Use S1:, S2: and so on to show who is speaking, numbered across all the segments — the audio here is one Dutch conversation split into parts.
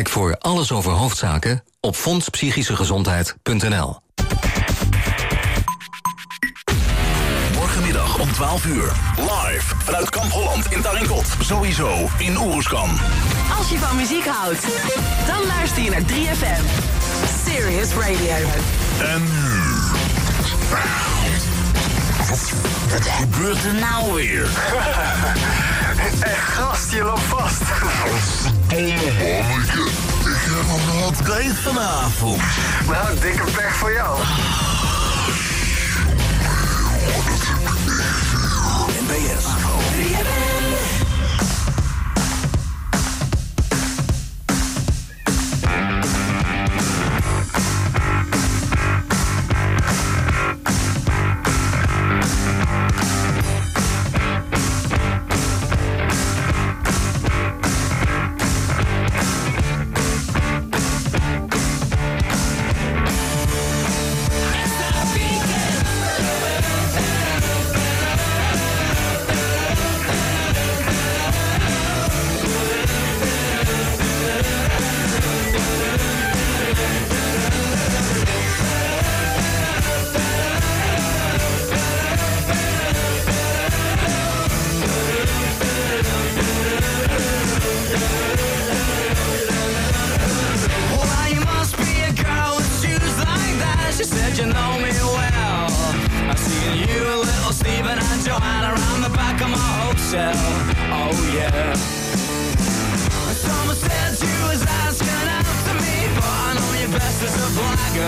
S1: Kijk voor alles over hoofdzaken op fondspsychischegezondheid.nl.
S2: Morgenmiddag om 12 uur. Live vanuit Kamp Holland in Tarinkot. Sowieso in Oeruzkan.
S3: Als je van muziek houdt, dan luister je naar 3FM. Serious Radio.
S2: En nu... Wat gebeurt er nou weer?
S4: Echt gast, je loopt vast.
S2: Domme manneke. Ik heb een hot date vanavond.
S4: Nou, dikke pech voor jou.
S2: NBS.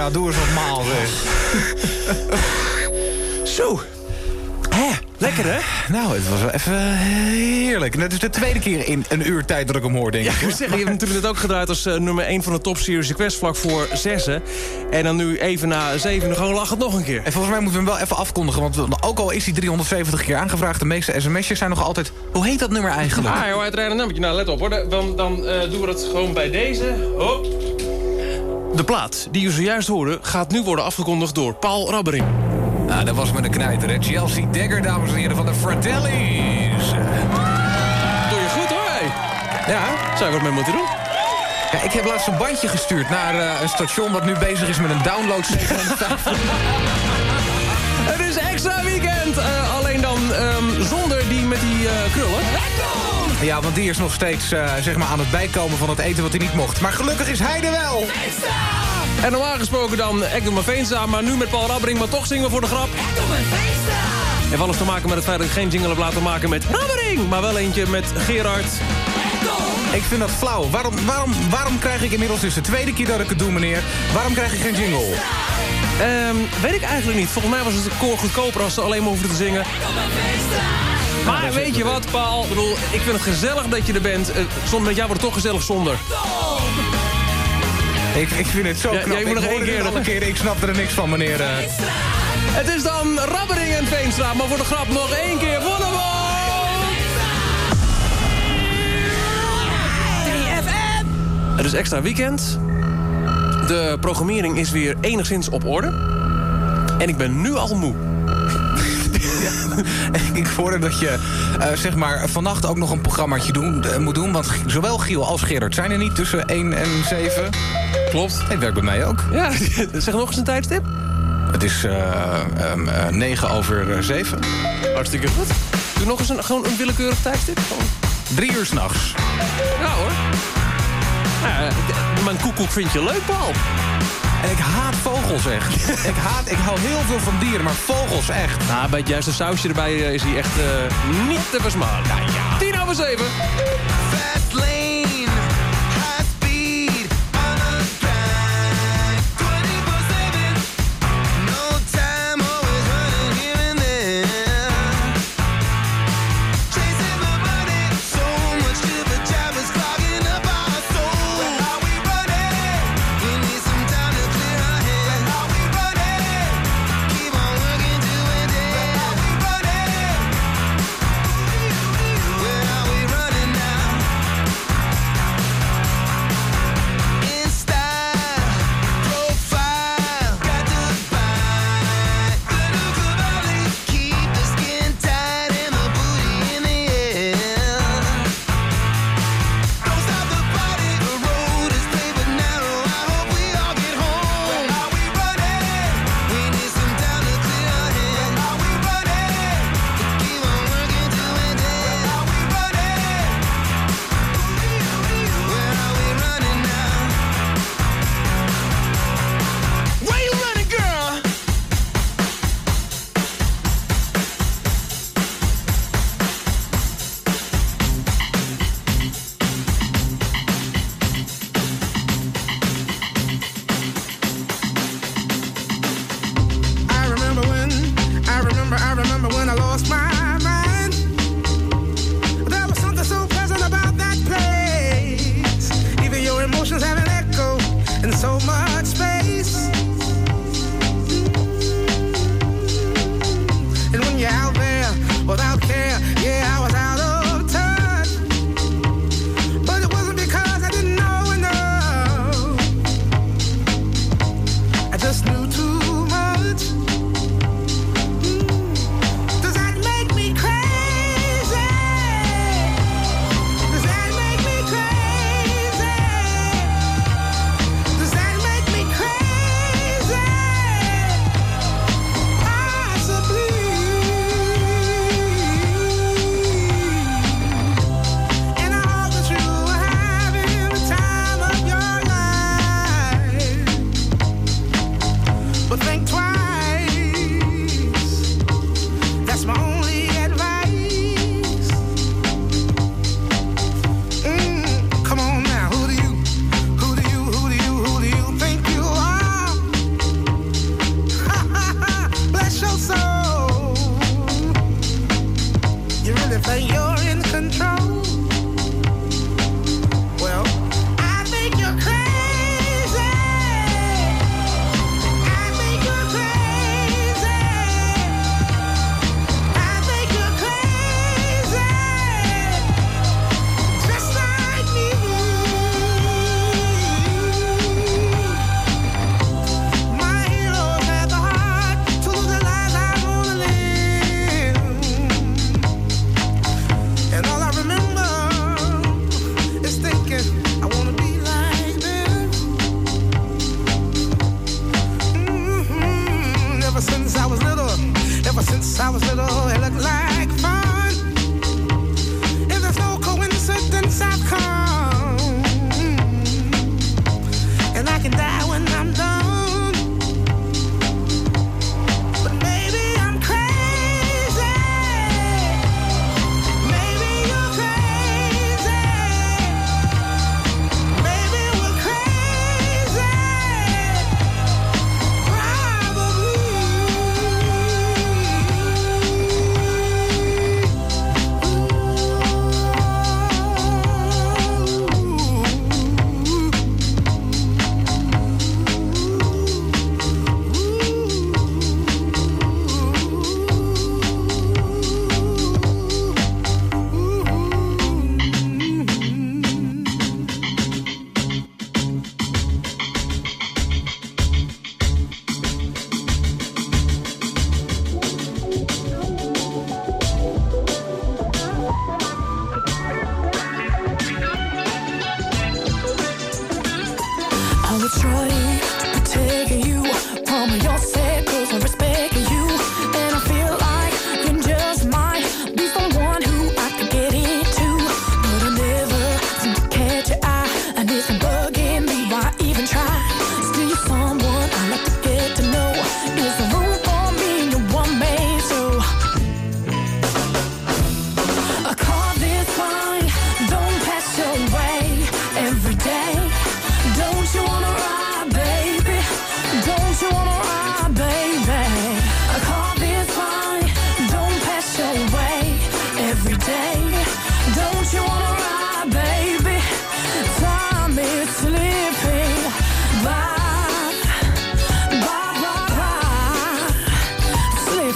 S5: Veenstra, doe eens wat maal, zeg. Zo. Hè, lekker hè? Nou, het was wel even heerlijk. En het is de tweede keer in een uur tijd dat ik hem hoor, denk
S6: Ja,
S5: ik.
S6: ik wil zeggen, je hebt natuurlijk net ook gedraaid als eh, nummer 1 van de Top Series Request vlak voor zessen. En dan nu even na zeven, gewoon lach het nog een keer.
S5: En volgens mij moeten we hem wel even afkondigen. Want ook al is hij 370 keer aangevraagd... de meeste sms'jes zijn nog altijd... Hoe heet dat nummer eigenlijk?
S6: Ah, joh, uitrijden een nummertje. Nou, let op hoor. Dan, dan eh, doen we dat gewoon bij deze. Hop. De plaat die u zojuist hoorde gaat nu worden afgekondigd door Paul Rabbering.
S5: Nou, dat was met een knijter, hè. Chelsea Dagger, dames en heren, van de Fratellis.
S6: Doe je goed hoor, hé.
S5: Ja,
S6: Zou je wat mee moeten doen?
S5: ja, ik heb laatst een bandje gestuurd naar eh, een station... wat nu bezig is met een download 57.
S6: Het is extra weekend. Eh, alleen dan ehm, zonder die met die eh, krullen.
S5: Ja, want die is nog steeds eh, zeg maar aan het bijkomen van het eten wat hij niet mocht. Maar gelukkig is hij er wel.
S6: En normaal gesproken dan Ekdom Veenstra, maar nu met Paul Rabbering, maar toch zingen we voor de grap. Heeft alles te maken met het feit dat ik geen jingle heb laten maken met Rabbering, maar wel eentje met Gerard.
S5: Ik vind dat flauw. Waarom, waarom, waarom krijg ik inmiddels dus de tweede keer dat ik het doe, meneer? Waarom krijg ik geen jingle?
S6: Ehm, weet ik eigenlijk niet. Volgens mij was het een koor goedkoper als ze alleen maar hoefden te zingen. Maar weet je wat, Paul? Ik, bedoel, ik vind het gezellig dat je er bent. Eh, Zonder met jou wordt het toch gezellig zonder.
S5: Ik, ik vind het zo
S6: Ja,
S5: knap.
S6: jij moet
S5: ik
S6: nog één keer
S5: dit alle keren. Ik snap er niks van, meneer. eh.
S6: Het is dan Rabbering en Veenstra, maar voor de grap nog één keer voor de bal. Het is extra weekend. De programmering is weer enigszins op orde. En ik ben nu al moe.
S5: ik hoorde dat je eh, zeg maar vannacht ook nog een programmaatje doen, eh, moet doen. Want zowel Giel als Gerard zijn er niet tussen 1 en 7.
S6: Klopt.
S5: Hij werkt bij mij ook.
S6: Ja, zeg nog eens een tijdstip.
S5: Het is eh, ehm, eh, 9 over 7.
S6: Hartstikke goed. Doe nog eens een, gewoon een willekeurig tijdstip. Gewoon.
S5: Drie uur s'nachts.
S6: Ja hoor. Mijn koekoek vind je leuk, Paul.
S5: En ik haat vogels echt. ik, haat, ik hou heel veel van dieren, maar vogels echt.
S6: Nou, bij het juiste sausje erbij eh, is hij echt eh, niet te versmaden. Nou ja. 10 over 7.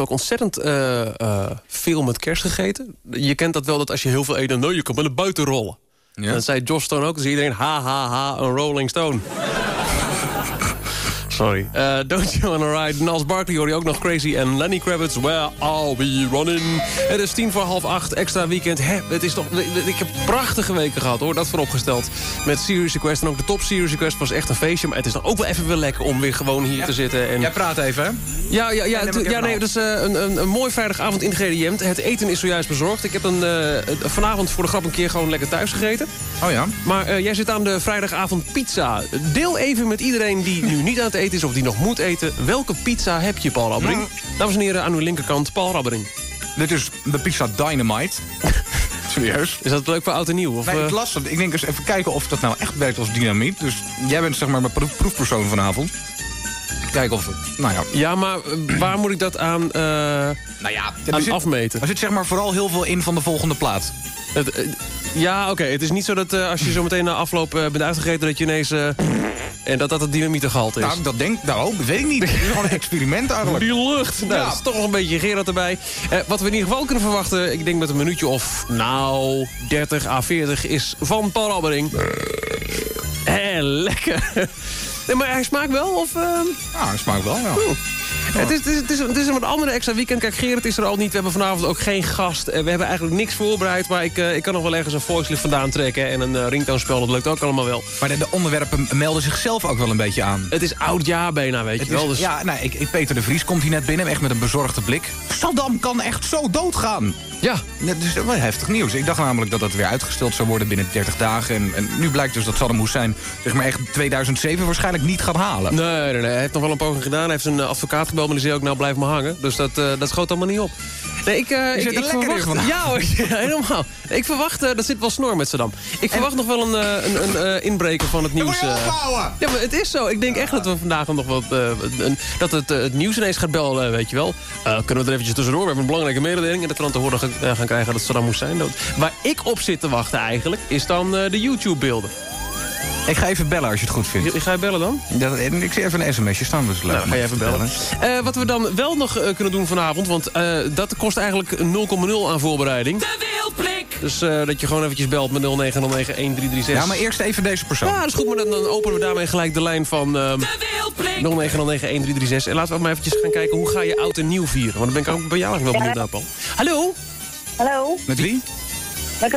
S6: ook ontzettend eh, eh, veel met kerst gegeten. Je kent dat wel, dat als je heel veel eet, dan nou, je komt met naar buiten rollen. Ja. En zei Josh Stone ook. Dus iedereen, ha, ha, ha, een Rolling Stone. Sorry. Eh, Don't You Wanna Ride. Nals Barkley hoor je ook nog Crazy. En Lenny Kravitz, Where I'll Be Running. Het is tien voor half acht, extra weekend. Hè, het is toch, ik heb prachtige weken gehad hoor, dat vooropgesteld. Met Serious Request en ook de top Serious Request was echt een feestje. Maar het is dan ook wel even weer lekker om weer gewoon hier te zitten. En...
S5: Jij praat even, hè?
S6: Ja, ja, ja, ja nee, dat is eh, een, een, een mooi vrijdagavond ingrediënt. Het eten is zojuist bezorgd. Ik heb een, eh, vanavond voor de grap een keer gewoon lekker thuis gegeten.
S5: Oh ja?
S6: Maar eh, jij zit aan de vrijdagavond pizza. Deel even met iedereen die nu niet aan het eten is of die nog moet eten. Welke pizza heb je, Paul Rabbering? Dames en heren, aan uw linkerkant, Paul Rabbering.
S5: Dit is de pizza Dynamite. Serieus?
S6: Is dat leuk voor oud en nieuw? Of,
S5: Nee,
S6: eh,
S5: ik las het. Ik denk eens even kijken of dat nou echt werkt als dynamiet. Dus jij bent zeg maar mijn proef- proefpersoon vanavond. Kijken of het... Nou ja.
S6: ja, maar eh, waar moet ik dat aan, eh,
S5: Nou ja,
S6: aan
S5: er zit,
S6: afmeten?
S5: er zit zeg maar vooral heel veel in van de volgende plaat.
S6: Het, ja, oké. Het is niet zo dat als je zo meteen na afloop bent uitgegeten... dat je ineens... eh, en dat dat het dynamietengehalte is.
S5: Nou, dat denk nou, dat weet ik niet. Het is gewoon een experiment eigenlijk.
S6: Die lucht. Nou,
S5: Ja.
S6: dat is toch nog een beetje Gerard erbij. Eh, wat we in ieder geval kunnen verwachten... ik denk met een minuutje of, nou, 30 à 40... is van Paul Rabbering. Hé, lekker. Nee, maar hij smaakt wel, of... ehm,
S5: Ja, dat smaakt wel, ja.
S6: Het, is, het, is, het, is, het is een wat andere extra weekend. Kijk, Gerard is er al niet. We hebben vanavond ook geen gast. Eh, We hebben eigenlijk niks voorbereid. Maar ik, eh, ik kan nog wel ergens een voicelift vandaan trekken. En een uh, ringtoonspel, dat lukt ook allemaal wel.
S5: Maar de, de onderwerpen melden zichzelf ook wel een beetje aan.
S6: Het is oud jaar bijna, weet je wel. Dus...
S5: Ja, nou, ik, ik, Peter de Vries komt hier net binnen, echt met een bezorgde blik. Saddam kan echt zo doodgaan.
S6: Ja.
S5: Dat is wel heftig nieuws. Ik dacht namelijk dat dat weer uitgesteld zou worden binnen 30 dagen. En, en nu blijkt dus dat Saddam Hussein zeg maar echt 2007 waarschijnlijk niet gaat halen.
S6: Nee, nee, nee. Hij heeft nog wel een poging gedaan. Hij heeft zijn eh, advocaat gebeld, maar die zei ook, nou blijf maar hangen. Dus dat, eh, dat schoot allemaal niet op. Nee, ik, eh, ik,
S5: zit er
S6: ik
S5: lekker in
S6: verwacht...
S5: vandaag.
S6: Ja, hoor, ja, helemaal. Ik verwacht, eh, dat zit wel snor met Saddam. Ik verwacht nog wel een, eh, een, een eh, inbreker van het nieuws. eh. Ja, maar het is zo. Ik denk echt dat we vandaag nog wat... eh, een- dat het, het nieuws ineens gaat bellen, eh, weet je wel. Eh, kunnen we er eventjes tussendoor? We hebben een belangrijke mededeling. En dat we dan te horen gaan, gaan krijgen dat Saddam Hussein dood. Waar ik op zit te wachten eigenlijk, is dan eh, de YouTube-beelden.
S5: Ik ga even bellen als je het goed vindt.
S6: Ga je bellen dan?
S5: Dat, ik zie even een sms'je staan, dus leuk.
S6: Nou, dan ga je even bellen. Eh, wat we dan wel nog eh, kunnen doen vanavond... want eh, dat kost eigenlijk 0,0 aan voorbereiding.
S3: De Wildblik.
S6: Dus eh, dat je gewoon eventjes belt met 0909-1336.
S5: Ja, maar eerst even deze persoon.
S6: Ja, dat is goed, maar dan, dan openen we daarmee gelijk de lijn van ehm
S3: De Wildblik.
S6: 0909-1336. En laten we maar eventjes gaan kijken hoe ga je oud en nieuw vieren. Want dan ben ik ook bij jou eigenlijk wel benieuwd naar, Paul. Hallo?
S7: Hallo,
S5: Met wie?
S7: met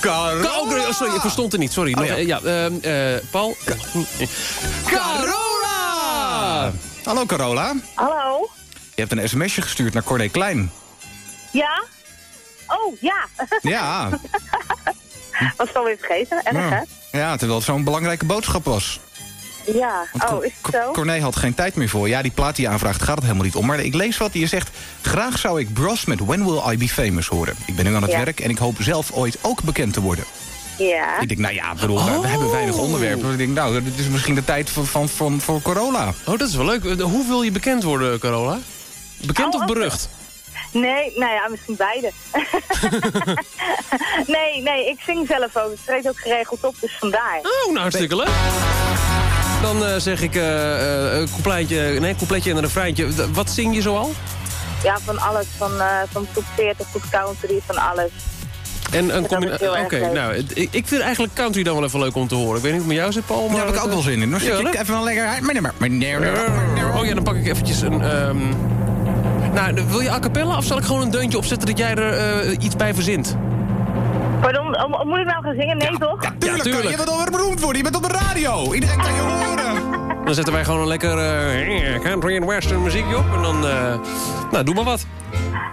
S7: corona.
S6: Oh, oh, sorry, ik verstond het niet. Sorry. Nog,
S5: ja.
S6: eh, ja, ehm, eh, Paul? Carola!
S5: Hallo Carola.
S7: Hallo?
S5: Je hebt een sms'je gestuurd naar Corné Klein.
S7: Ja? Oh, ja.
S5: Ja,
S7: Was het alweer vergeten? Erg, hè?
S5: ja terwijl het zo'n belangrijke boodschap was.
S7: Ja. Oh, is het zo?
S5: Corné had geen tijd meer voor. Ja, die plaat die je aanvraagt gaat het helemaal niet om. Maar ik lees wat je zegt. Graag zou ik Bros met When Will I Be Famous horen. Ik ben nu aan het
S7: Ja.
S5: werk en ik hoop zelf ooit ook bekend te worden.
S7: Ja.
S5: Ik denk, nou ja, bedoel, we- we hebben weinig onderwerpen. Dus ik denk, nou, dit is misschien de tijd van, van, van, voor Corolla.
S6: Oh, dat is wel leuk. Eh, Hoe wil je bekend worden, Carola? Bekend
S7: Oh,
S6: of berucht?
S7: Nee, nou ja, misschien beide. nee, nee, ik zing zelf ook. Ik treed ook geregeld op, dus vandaar.
S6: Oh, nou hartstikke leuk. Dan eh, zeg ik eh, eh, een coupletje, nee, coupletje en een refreintje. Wat zing je zoal?
S7: Ja, van alles. Van, eh van top 40 tot country, van alles.
S6: En een
S7: Dat
S6: combina-
S7: is heel erg
S6: Oké, nou, ik, ik vind eigenlijk country dan wel even leuk om te horen. Ik weet niet hoe het met jou zit, Paul. Maar
S5: Daar heb ik ook wel zin in. Dan zit ik even wel lekker... Maar, maar, maar,
S6: Oh ja, dan pak ik eventjes een... ehm, Nou, wil je a cappella of zal ik gewoon een deuntje opzetten dat jij er eh, iets bij verzint?
S7: Pardon, moet ik nou gaan zingen? Nee, toch?
S5: Ja, tuurlijk,
S6: tuurlijk.
S5: kan je bent alweer beroemd worden. Je bent op de radio. Iedereen kan je horen.
S6: Dan zetten wij gewoon een lekker eh, country en western muziekje op. En dan, eh, nou, doe maar wat.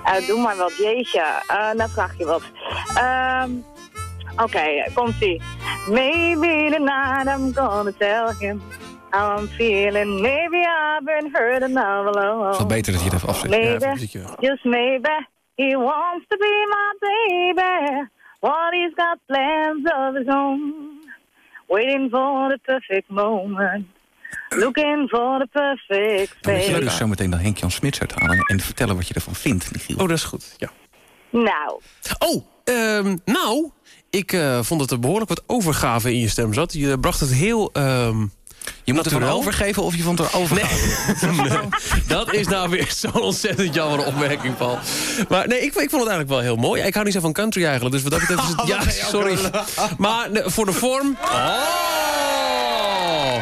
S7: Eh, doe maar wat, jeetje. Eh nou vraag je wat. Ehm Oké, komt-ie. Maybe tonight I'm gonna tell him how I'm feeling. Maybe I've been hurt I'm alone.
S5: Het is wel beter dat je het even afzet.
S6: Ja,
S7: Maybe,
S6: muziekje.
S7: just maybe, he wants to be my baby. What he's got plans of his own. Waiting for the perfect moment. Looking for the perfect
S5: Dan moet je
S7: space.
S5: dus zometeen dan Henk-Jan Smits uithalen en vertellen wat je ervan vindt, Michiel.
S6: Oh, dat is goed, ja.
S7: Nou,
S6: Oh, ehm, nou, ik eh, vond dat er behoorlijk wat overgave in je stem zat. Je bracht het heel... ehm,
S5: je moet ervan
S6: wel?
S5: overgeven of je vond er overgeven.
S6: Nee, dat is nou weer zo'n ontzettend jammer opmerking, Paul. Maar nee, ik, ik vond het eigenlijk wel heel mooi. Ik hou niet zo van country eigenlijk, dus wat dat betreft is het... Ja, sorry. Maar nee, voor de vorm... Oh!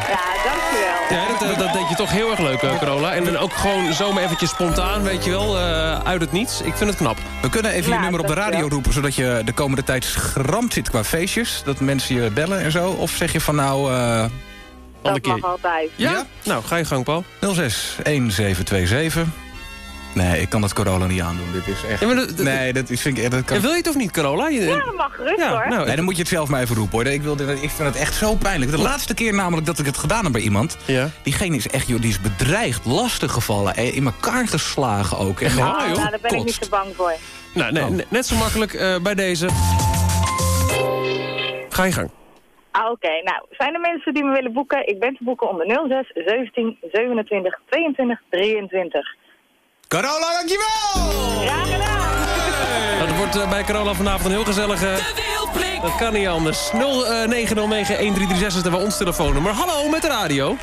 S7: Ja, dankjewel.
S6: Ja, dat, eh, dat deed je toch heel erg leuk, eh, Carola. En dan ook gewoon zomaar eventjes spontaan, weet je wel, eh, uit het niets. Ik vind het knap.
S5: We kunnen even je nummer op de radio roepen... zodat je de komende tijd schramd zit qua feestjes. Dat mensen je bellen en zo. Of zeg je van nou... eh
S7: Dat
S6: keer.
S7: mag altijd.
S6: Ja?
S5: Ja?
S6: Nou, ga je gang, Paul.
S5: 06 1727. Nee, ik kan dat Corolla niet aandoen. Dit is echt...
S6: Ja, maar dat- dat-
S5: nee, dat is, vind ik... Dat kan...
S6: Ja, wil je het of niet, Carola? Je-
S7: Ja, dat mag gerust
S6: Ja,
S7: hoor.
S6: nou,
S5: Nee, dan moet je het zelf maar even roepen hoor. Ik, wilde, ik vind het echt zo pijnlijk. De laatste keer namelijk dat ik het gedaan heb bij iemand...
S6: Ja.
S5: diegene is echt, joh, die is bedreigd, lastig gevallen. eh, In elkaar geslagen ook. Echt
S6: Ja,
S7: Ah,
S6: joh.
S7: nou, daar ben ik niet zo bang voor.
S6: Nou, nee, ne- net zo makkelijk eh, bij deze. Ga je gang.
S7: Ah, Oké, nou, zijn er mensen die me willen boeken? Ik ben te boeken onder 06 17 27 22 23.
S5: Carola, dankjewel!
S7: Graag gedaan!
S6: Nou, dat wordt eh, bij Carola vanavond een heel gezellig... eh, dat kan niet anders. 0909-1336 is bij ons telefoonnummer. Hallo, met de radio.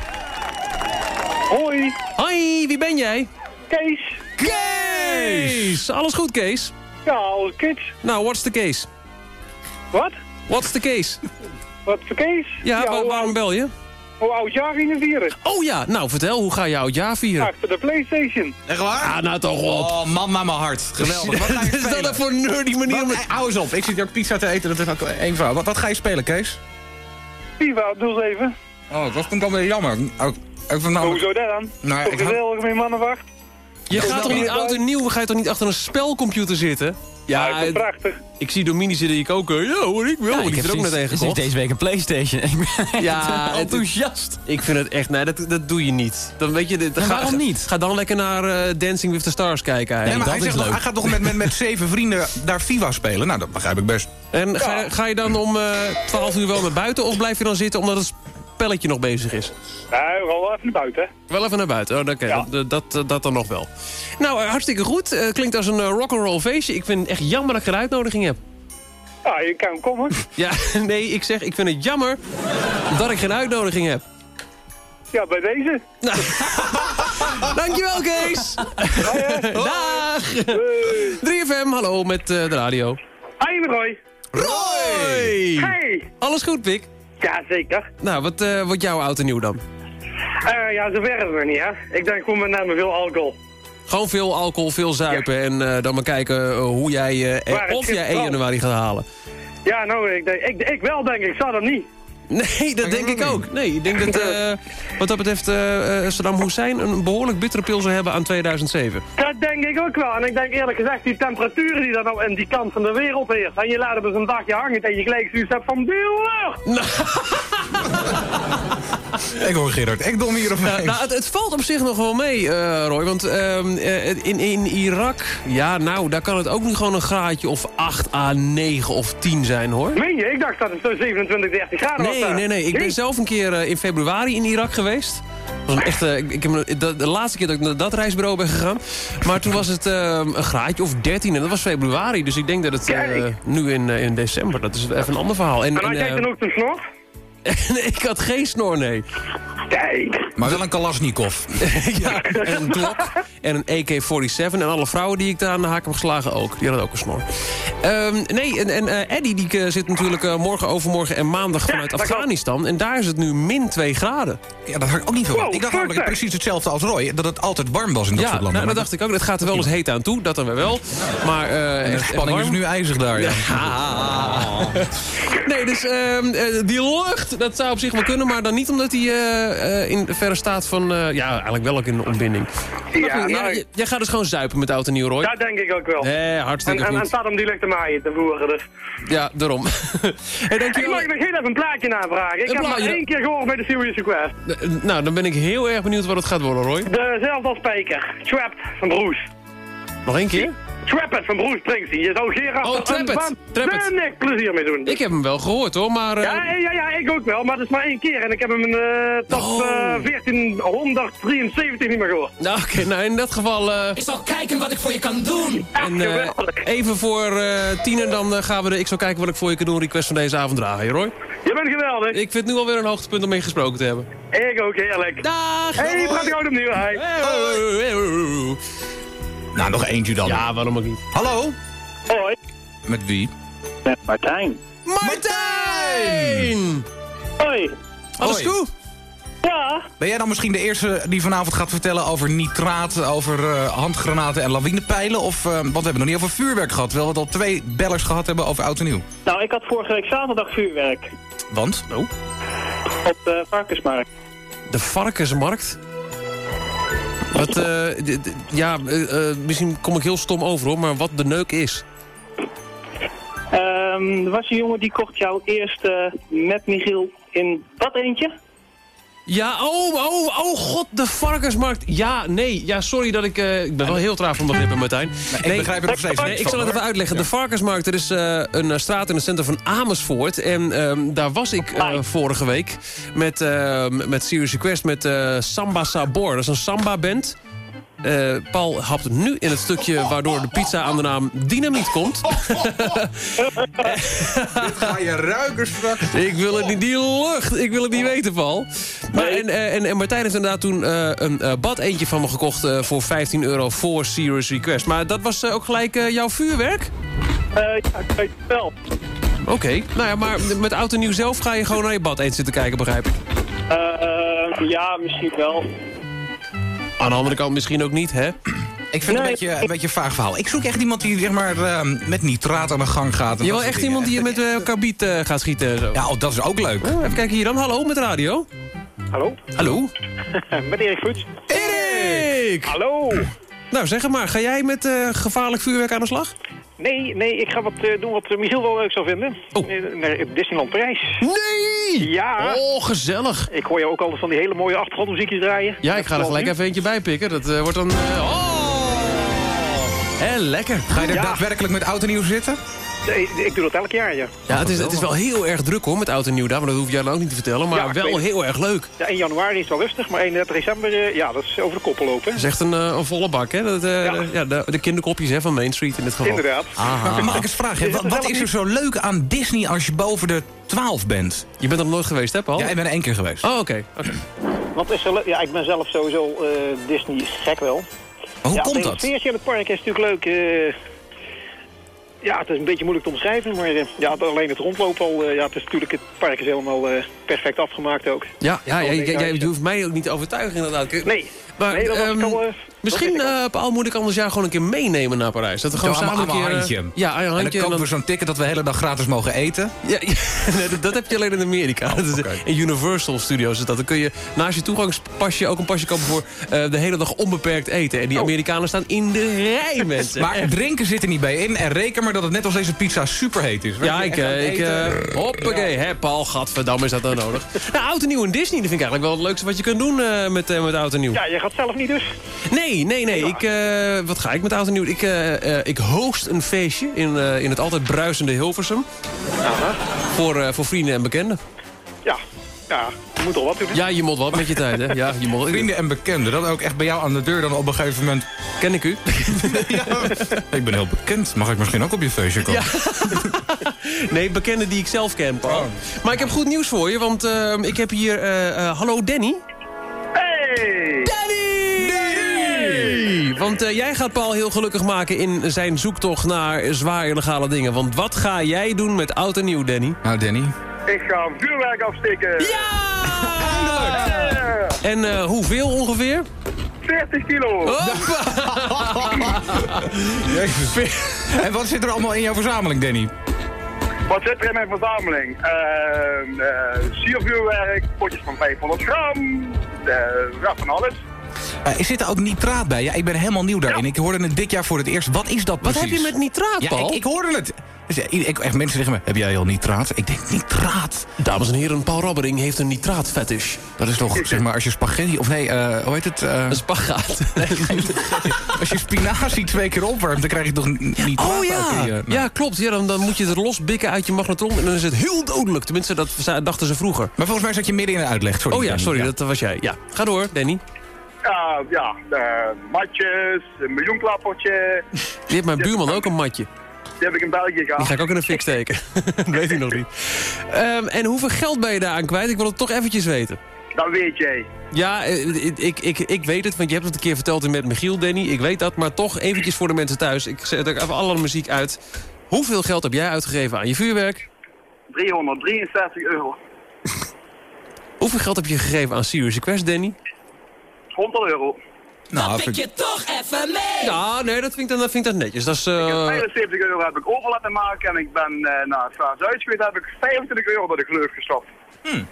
S4: Hoi,
S6: Hoi, wie ben jij?
S4: Kees.
S6: Kees! Alles goed, Kees?
S4: Ja, alle kids.
S6: Nou, what's the case?
S4: Wat?
S6: What's the case?
S4: Wat voor Kees?
S6: Ja, wa-
S4: hoe,
S6: waarom bel je?
S4: hoe oud jaar ging je vieren?
S6: Oh ja, nou vertel, hoe ga je oud jaar vieren?
S4: Achter de Playstation.
S5: Echt waar?
S6: Ah, nou toch op.
S5: Oh, man naar mijn hart. Geweldig. Wat ga je
S6: Wat is dat
S5: spelen?
S6: nou voor nerdy manier om
S5: Wat,
S6: het...
S5: eh, hou eens op. Ik zit hier ook pizza te eten. Dat is ook één vrouw. Wat, wat ga je spelen, Kees?
S4: FIFA 07.
S5: Oh, dat vind ik alweer jammer. Ik vind nou...
S4: Hoezo dat dan?
S5: Nou,
S4: Toch
S5: ik had-
S4: gezellig met mannen wacht?
S6: Je gaat toch niet oud en nieuw, ga je toch niet achter een spelcomputer zitten?
S4: Ja,
S6: het
S4: prachtig.
S6: ik zie Domini zitten die koken. Ja hoor, ik wil.
S8: Ja,
S6: die
S8: ik heb
S6: er ook net gekocht.
S8: deze week een Playstation. Ik ben echt
S6: Ja, het-
S8: enthousiast.
S6: Ik vind het echt, nee, dat, dat doe je niet. Dan weet je,
S8: Maar
S6: ga,
S8: waarom niet?
S6: Ga dan lekker naar eh, Dancing with the Stars kijken.
S5: Nee, maar hij,
S8: dat is
S5: zegt, nog-
S8: leuk.
S5: hij gaat toch met, met, met zeven vrienden daar FIFA spelen? Nou, dat begrijp ik best.
S6: En ga, je- ga je dan om eh 12 uur wel naar buiten of blijf je dan zitten omdat het spelletje nog bezig is?
S4: Nou, gaan wel even naar buiten.
S6: Wel even naar buiten. Oh, oké,
S4: Ja.
S6: dat, dat, dat dan nog wel. Nou, eh, hartstikke goed. Eh, klinkt als een rock'n'roll feestje. Ik vind het echt jammer dat ik geen uitnodiging heb.
S4: Ja, je kan komen.
S6: Ja, nee, ik zeg, ik vind het jammer dat ik geen uitnodiging heb.
S4: Ja, bij deze.
S6: Dankjewel, Kees. Dag. 3FM, hallo met eh, de radio.
S4: Hi, Roy.
S6: Roy!
S4: Hey.
S6: Alles goed, Pik?
S4: Ja, zeker.
S6: Nou, wat wordt jouw oud en nieuw dan?
S4: Eh, ja, zover is het nog niet, hè. Ik denk gewoon met name veel alcohol.
S6: Gewoon veel alcohol, veel zuipen en eh, dan maar kijken hoe jij, of jij
S4: gift
S6: 1
S4: valt.
S6: januari gaat halen.
S4: Ja, nou, ik, denk, ik, ik wel denk ik. Zou dat niet?
S6: Nee, dat denk ik ook. Nee, ik denk dat eh, wat dat betreft eh, eh, Saddam Hussein een behoorlijk bittere pil zou hebben aan 2007.
S4: Dat denk ik ook wel. En ik denk eerlijk gezegd, die temperaturen die dan nou in die kant van de wereld heerst. En je laat het dus een dagje hangen tegen je gelijk zoiets hebt van duur.
S5: Ik hoor Gerard Ekdom hier op mij.
S6: Nou, nou, het, het valt op zich nog wel mee, eh, Roy. Want ehm, eh, in, in Irak, ja, nou, daar kan het ook niet gewoon een graadje of 8 à 9 of 10 zijn, hoor.
S4: Meen je? Ik dacht dat het zo 27, 30 graden was.
S6: Nee,
S4: daar.
S6: nee, nee. Ik ben zelf een keer eh, in februari in Irak geweest. Dat was een echte, ik, ik heb, de, de laatste keer dat ik naar dat reisbureau ben gegaan. Maar toen was het ehm, een graadje of 13 en dat was februari. Dus ik denk dat het eh, nu in, eh, in december, dat is even een ander verhaal. En,
S4: En had jij
S6: eh,
S4: dan ook een snor?
S6: nee, ik had geen snor, nee.
S4: Kijk.
S5: Maar wel een Kalasnikov.
S6: ja, en een Glock en een AK-47. En alle vrouwen die ik daar aan de haak heb geslagen ook. Die hadden ook een snor. Ehm, nee, en, en eh, Eddie die eh, zit natuurlijk eh, morgen, overmorgen en maandag vanuit. Afghanistan. En daar is het nu min 2 graden.
S5: Ja, dat had ik ook niet verwacht.
S4: Wow,
S5: ik dacht namelijk
S4: perfect.
S5: precies hetzelfde als Roy. Dat het altijd warm was in dat
S6: Ja,
S5: soort
S6: nou,
S5: landen.
S6: dat dacht ik ook. Het gaat er wel eens heet aan toe, dat dan wel. Maar eh,
S5: de spanning is nu ijzig daar, ja.
S6: Ah. Nee, dus ehm, eh, die lucht, dat zou op zich wel kunnen, maar dan niet omdat hij eh, eh, in verre staat van... eh, ja, eigenlijk wel ook in de ontbinding.
S4: Ja, nou,
S6: jij- gaat dus gewoon zuipen met oud en nieuw, Roy?
S4: Dat denk ik ook wel.
S6: Nee,
S4: En,
S6: hartstikke
S4: en, en
S6: goed.
S4: staat om die lucht te maaien te voeren, dus.
S6: Ja, daarom. hey,
S4: Ik
S6: dankjewel.
S4: mag nog heel even een plaatje navragen. Ik
S6: Een
S4: heb maar één keer gehoord bij de Serious Request.
S6: Nou, dan ben ik heel erg benieuwd wat het gaat worden, Roy.
S4: Dezelfde als Spijker. Trapped van Bruce.
S6: Nog één keer?
S4: Trapped van Bruce Springsteen. Je zou Gerard
S6: Oh, Trap It. Trap It.
S4: waanzinnig plezier mee doen.
S6: Ik heb hem wel gehoord, hoor, maar... eh,
S4: Ja, ja, ja, ik ook wel, maar dat is maar één keer. En ik heb hem in eh top
S6: Oh.
S4: eh, 1473 niet meer gehoord.
S6: Nou, oké, nou, in dat geval... eh,
S8: Ik zal kijken wat ik voor je kan doen.
S6: En eh, even voor eh tien en dan gaan we de Ik zal kijken wat ik voor je kan doen request van deze avond dragen, Roy.
S4: Je bent geweldig.
S6: Ik vind het nu alweer een hoogtepunt om mee gesproken te hebben.
S4: Ik ook, heerlijk.
S6: Dag!
S4: Hey, praat ik ook opnieuw. Hey.
S5: Nou, nog eentje dan.
S6: Ja, waarom ook niet?
S5: Hallo?
S4: Hoi.
S5: Met wie?
S4: Met Martijn.
S6: Martijn!
S4: Hoi.
S6: Alles
S5: Hoi.
S6: goed?
S4: Ja.
S5: Ben jij dan misschien de eerste die vanavond gaat vertellen over nitraat, over eh, handgranaten en lawinepijlen? Of, eh, want we hebben nog niet over vuurwerk gehad, terwijl we al twee bellers gehad hebben over oud en nieuw.
S4: Nou, ik had vorige week zaterdag vuurwerk.
S5: Want?
S6: Oh.
S4: Op de varkensmarkt.
S6: De varkensmarkt? Wat, eh, ja, eh, eh, misschien kom ik heel stom over hoor, maar wat de neuk is.
S4: Ehm, er was een jongen die kocht jou eerst met Michiel in dat eentje.
S6: Ja, oh, oh, oh god, de varkensmarkt. Ja, nee, ja, sorry dat ik... eh, ik ben wel heel traag van begrippen, Martijn.
S5: ik begrijp het nog steeds
S6: Nee, ik zal het even uitleggen. De varkensmarkt, er is eh, een eh, straat in het centrum van Amersfoort. En ehm, daar was ik eh, vorige week met, met Serious Request met eh, Samba Sabor. Dat is een samba-band. Eh, Paul hapt nu in het stukje waardoor de pizza aan de naam Dynamiet komt.
S5: Dit ga je ruiken straks.
S6: Ik wil het niet, die lucht. Ik wil het niet weten, Paul. Maar, en, eh, en, en Martijn heeft inderdaad toen eh, een eh, bad eentje van me gekocht... eh, voor 15 euro voor Serious Request. Maar dat was eh, ook gelijk jouw vuurwerk?
S4: Eh ja, ik weet het wel.
S6: Oké. Nou ja, maar met oud en nieuw zelf ga je gewoon naar je bad eens zitten kijken, begrijp ik.
S4: Eh, ja, misschien wel.
S6: Aan de andere kant misschien ook niet, hè?
S5: Ik vind het een beetje, een beetje een vaag verhaal. Ik zoek echt iemand die zeg maar, eh, met nitraat aan de gang gaat. en
S6: Je wil echt
S5: dingen.
S6: iemand die je met eh karbiet eh, gaat schieten en zo?
S5: Ja, oh, dat is ook leuk.
S6: Even kijken hier dan. Hallo, met radio.
S4: Hallo?
S6: Hallo?
S4: met Erik Voets.
S6: Erik!
S4: Hallo!
S6: Nou, zeg maar. Ga jij met eh, gevaarlijk vuurwerk aan de slag?
S4: Nee, nee, ik ga wat eh, doen wat Michiel wel leuk zou vinden.
S6: Oh.
S4: Naar Disneyland Parijs.
S6: Nee!
S4: Ja.
S6: Oh, gezellig.
S4: Ik hoor je ook altijd van die hele mooie achtergrondmuziekjes draaien.
S6: Ja, ik ga er gelijk even eentje bij pikken. Dat eh, wordt dan... eh, oh! Hé, lekker.
S5: Ga je er
S4: Ja.
S5: daadwerkelijk met oud en nieuw zitten?
S4: Nee, ik doe dat elk jaar, ja.
S6: Ja, het is, het is wel heel erg druk hoor, met oud en nieuw daar. Maar dat hoef jij dan ook niet te vertellen. Maar
S4: Ja,
S6: wel
S4: weet het.
S6: heel erg leuk.
S4: Ja, in januari is het wel rustig, maar 31 december, eh, ja, dat is over de koppel lopen.
S6: Het is echt een, eh, een volle bak, hè? Dat, eh,
S4: Ja.
S6: de, ja, de, de kinderkopjes hè, van Main Street in dit geval.
S4: Inderdaad.
S5: Maar Mag ik eens vragen,
S4: Is
S5: wat,
S4: het
S5: wat is er zo leuk aan Disney als je boven de 12 bent?
S6: Je bent er nog nooit geweest, hè, Paul?
S5: Ja, ik ben er één keer geweest.
S6: Oh, oké. oké.
S4: Want is er ja, ik ben zelf sowieso eh, Disney gek wel.
S5: Maar hoe
S4: ja,
S5: komt
S4: het
S5: dat?
S4: sfeertje in het park is natuurlijk leuk. eh, ja, het is een beetje moeilijk te omschrijven, maar eh, ja, alleen het rondlopen al. eh, ja, het is natuurlijk, het park is helemaal eh, perfect afgemaakt ook.
S6: Ja, ja, jij,
S4: juist.
S6: hoeft mij ook niet te overtuigen inderdaad.
S4: Nee,
S6: Maar,
S4: nee dat was ik
S6: ehm,
S4: al, eh, dat
S6: Misschien, eh, Paul, moet ik anders jou gewoon een keer meenemen naar Parijs. Dat we gewoon samen een keer... eh,
S5: handje.
S6: Ja, aan je
S5: En dan
S6: handje.
S5: kopen
S6: en
S5: we zo'n ticket dat we de hele dag gratis mogen eten.
S6: Ja, dat, dat heb je alleen in Amerika. Dat is-
S5: oké.
S6: In Universal Studios is dat. Dan kun je naast je toegangspasje ook een pasje kopen voor eh, de hele dag onbeperkt eten. En die
S5: Oh.
S6: Amerikanen staan in de rij, mensen.
S5: Maar
S6: Echt.
S5: drinken zit er niet bij in. En reken maar dat het net als deze pizza superheet is.
S6: Ja,
S5: je,
S6: ik, eh, ik eh, hoppakee, hè, Paul, gadverdamme is dat nou nodig. Nou, oud en nieuw in Disney, dat vind ik eigenlijk wel het leukste wat je kunt doen eh, met, met oud en nieuw.
S4: Ja, jij gaat zelf niet dus?
S6: Nee, nee, nee, ik, eh, wat ga ik met oud en nieuw? Ik, eh, eh, ik host een feestje in, eh, in het altijd bruisende Hilversum. Voor, eh, voor vrienden en bekenden.
S4: Ja, ja, je moet toch wat doen. hè?
S6: Ja, je moet wat met je tijd, hè? Ja, je moet,
S5: Vrienden en bekenden, dat ook echt bij jou aan de deur dan op een gegeven moment...
S6: Ken ik u?
S5: Ik ben heel bekend, mag ik misschien ook op je feestje komen?
S6: Nee, bekenden die ik zelf ken, Paul. Maar ik heb goed nieuws voor je, want eh, ik heb hier... eh, eh, hallo, Danny.
S4: Hey!
S6: Danny! Want eh, jij gaat Paul heel gelukkig maken in zijn zoektocht naar zwaar illegale dingen. Want wat ga jij doen met oud en nieuw, Danny?
S5: Nou, Danny.
S4: Ik ga een vuurwerk afsteken.
S6: Ja!
S4: Eh,
S6: En eh, hoeveel ongeveer?
S4: 40 kilo.
S5: Jezus. En wat zit er allemaal in jouw verzameling, Danny?
S4: Wat zit er in mijn verzameling? Uh, siervuurwerk, potjes van 500 gram, eh, ja, van alles.
S5: Eh, zit er ook nitraat bij? Ja, ik ben helemaal nieuw daarin.
S4: Ja.
S5: Ik hoorde het dit jaar voor het eerst. Wat is dat
S6: Wat
S5: precies?
S6: heb je met nitraat,
S5: Ja,
S6: Paul?
S5: ik, ik hoorde het. Dus, eh, ik, echt, mensen zeggen me, heb jij al nitraat? Ik denk, nitraat?
S6: Dames en heren, Paul Rabbering heeft een nitraatfetish.
S5: Dat is toch, zeg maar, als je spaghetti... Of nee, eh, hoe heet het? eh,
S6: Een spagaat.
S5: als je spinazie twee keer opwarmt, dan krijg je toch nitraat
S6: Oh ja,
S5: nou.
S6: ja klopt. Ja, dan, dan moet je het losbikken uit je magnetron en dan is het heel dodelijk. Tenminste, dat dachten ze vroeger.
S5: Maar volgens mij zat je midden in een uitleg. Sorry,
S6: Oh ja,
S5: Danny.
S6: sorry, dat was jij. Ja, ga door, Danny.
S4: Ja, ja, eh, matjes, een miljoenklappertje.
S6: Die heeft mijn buurman ook een matje.
S4: Die heb ik in België
S6: Die
S4: gehad.
S6: ga ik ook in een fik steken. dat weet hij nog niet. Ehm, en hoeveel geld ben je daar aan kwijt? Ik wil het toch eventjes weten.
S4: Dat weet jij.
S6: Ja, eh, ik, ik, ik weet het, want je hebt het een keer verteld met Michiel, Danny. Ik weet dat, maar toch eventjes voor de mensen thuis. Ik zet ook even alle muziek uit. Hoeveel geld heb jij uitgegeven aan je vuurwerk?
S4: 363 euro.
S6: Hoeveel geld heb je gegeven aan Serious Request, Danny?
S9: 100 euro.
S5: Nou,
S8: Pik je toch even mee.
S6: Ja, nee, dat vind ik dan, dat vind ik dan netjes. Dat is... eh,
S9: 75 euro heb ik over laten maken en ik ben uh, naar Zuid geweest heb ik 25 euro door de kleur gestopt.
S5: Hmm.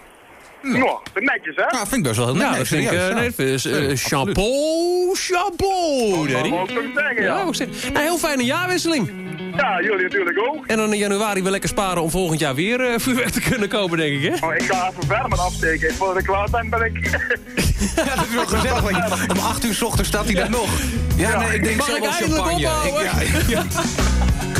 S9: Nou, netjes hè?
S5: Ja, vind ik best wel heel
S6: ja,
S5: netjes.
S6: dat vind ik... eh,
S5: ja.
S6: nee, dat vind ik, eh,
S5: Ja,
S6: chapeau, chapeau,
S9: Dat zeggen,
S6: Ja,
S9: ja.
S6: ook zeggen. Nou, heel fijne jaarwisseling.
S9: Ja, jullie natuurlijk ook.
S6: En dan in januari weer lekker sparen om volgend jaar weer eh, vuurwerk te kunnen kopen, denk ik, hè?
S9: Oh, ik ga even verder met afsteken. Voordat ik klaar ben, ben ik...
S5: Ja, dat is wel gezellig. je- Om 8 uur s ochtends staat hij daar nog. Ja, nee, ik denk
S6: Mag
S5: zo
S6: ik eindelijk?
S5: Ik- ja, ja.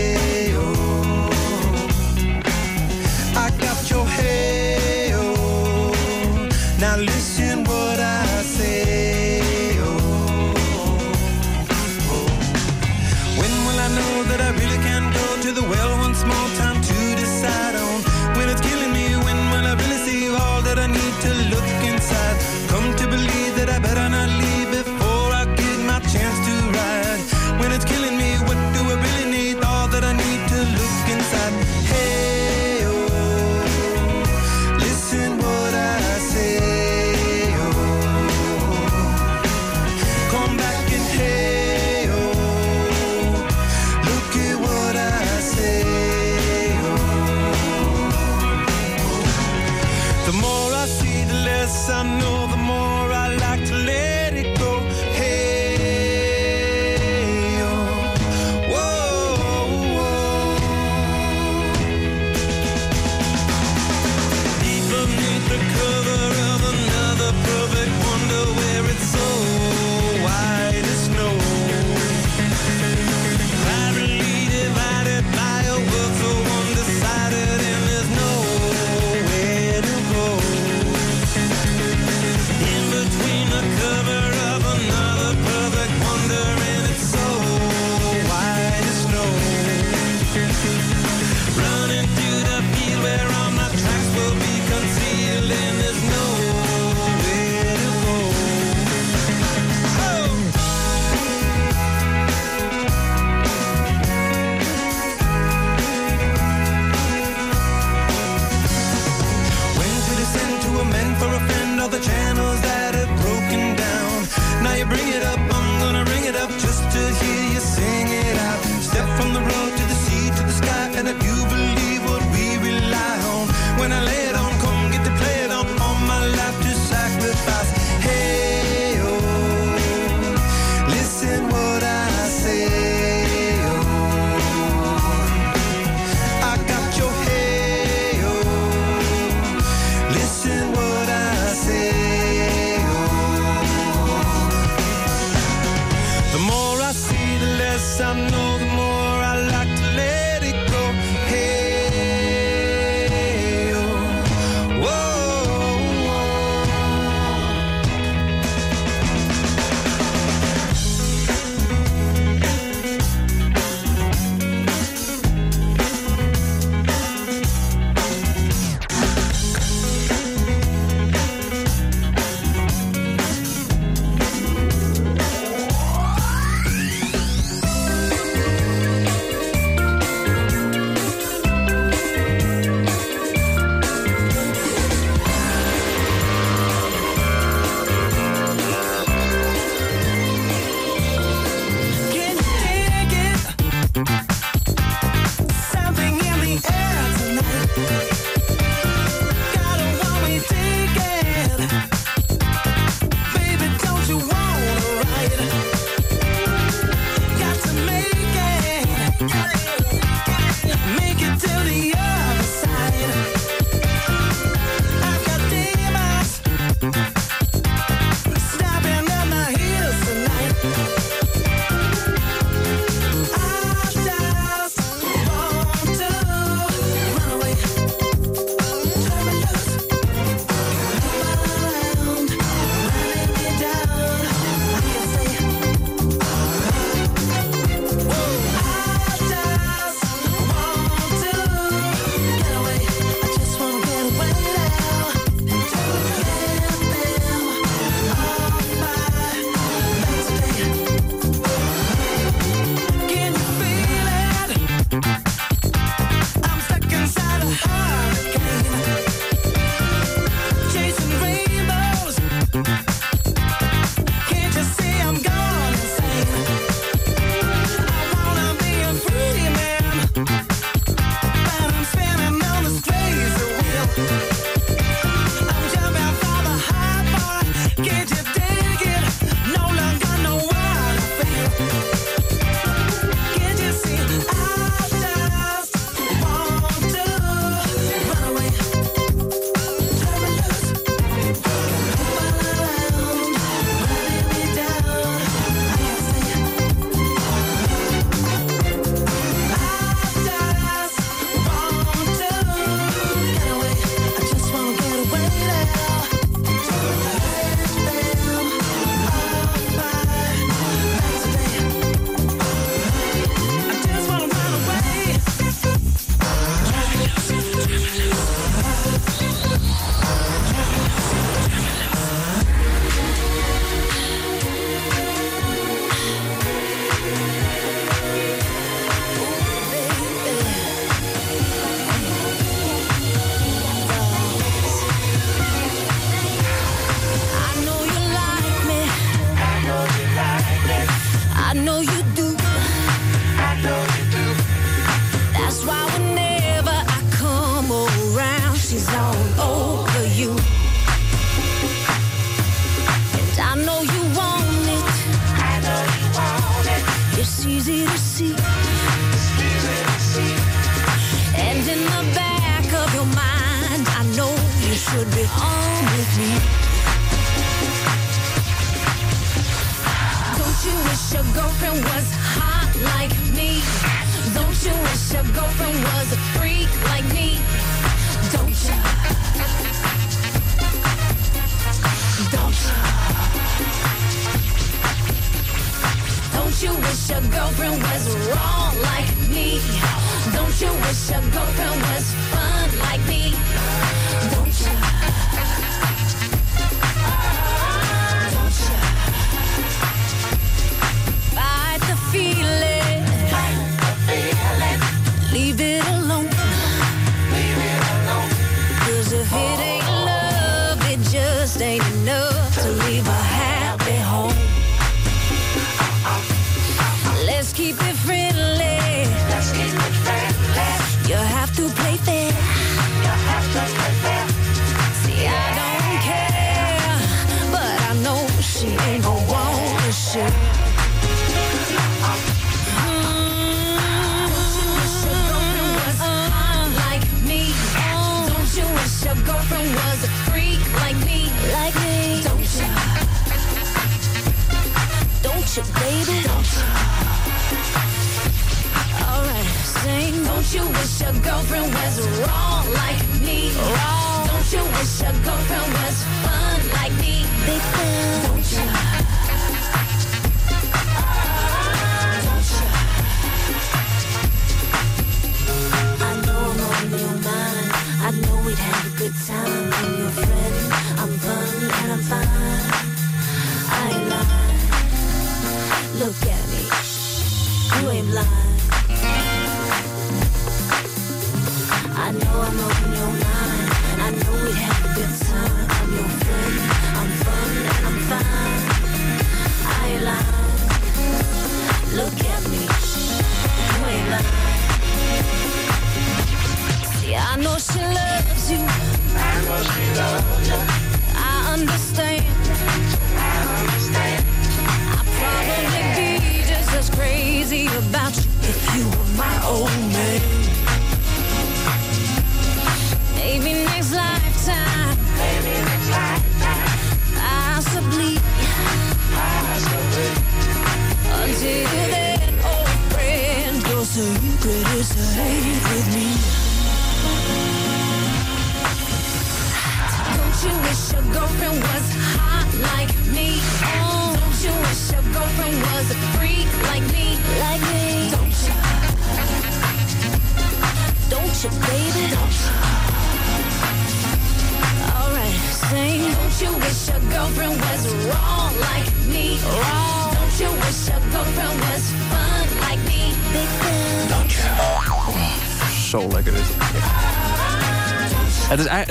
S10: the well